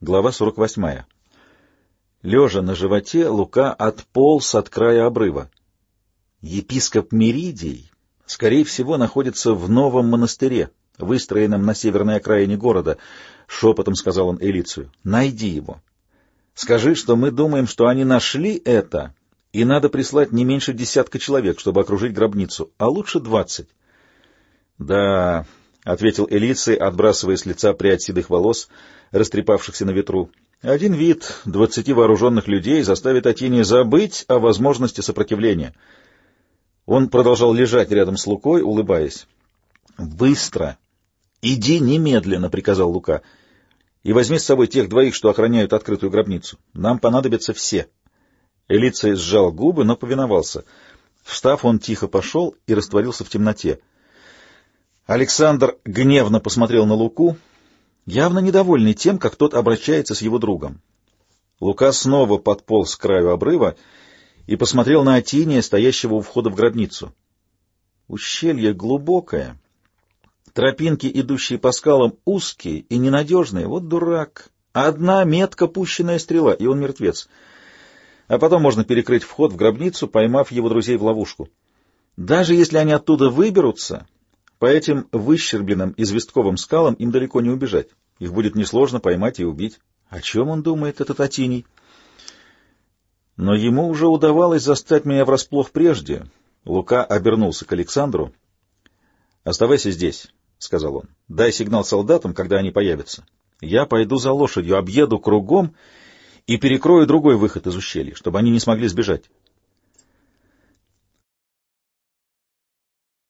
Глава 48. Лежа на животе, Лука отполз от края обрыва. Епископ Меридий, скорее всего, находится в новом монастыре, выстроенном на северной окраине города, — шепотом сказал он Элицию. — Найди его. Скажи, что мы думаем, что они нашли это, и надо прислать не меньше десятка человек, чтобы окружить гробницу, а лучше двадцать. — Да, — ответил Элиций, отбрасывая с лица прядь седых волос, — растрепавшихся на ветру. Один вид двадцати вооруженных людей заставит Атиния забыть о возможности сопротивления. Он продолжал лежать рядом с Лукой, улыбаясь. «Быстро! Иди немедленно!» — приказал Лука. «И возьми с собой тех двоих, что охраняют открытую гробницу. Нам понадобятся все». Элицей сжал губы, но повиновался. Встав, он тихо пошел и растворился в темноте. Александр гневно посмотрел на Луку — явно недовольный тем, как тот обращается с его другом. Лука снова подполз к краю обрыва и посмотрел на Атиния, стоящего у входа в гробницу. Ущелье глубокое, тропинки, идущие по скалам, узкие и ненадежные. Вот дурак! Одна метка пущенная стрела, и он мертвец. А потом можно перекрыть вход в гробницу, поймав его друзей в ловушку. Даже если они оттуда выберутся, по этим выщербленным известковым скалам им далеко не убежать. Их будет несложно поймать и убить. О чем он думает, этот Атиний? Но ему уже удавалось застать меня врасплох прежде. Лука обернулся к Александру. «Оставайся здесь», — сказал он. «Дай сигнал солдатам, когда они появятся. Я пойду за лошадью, объеду кругом и перекрою другой выход из ущелья, чтобы они не смогли сбежать.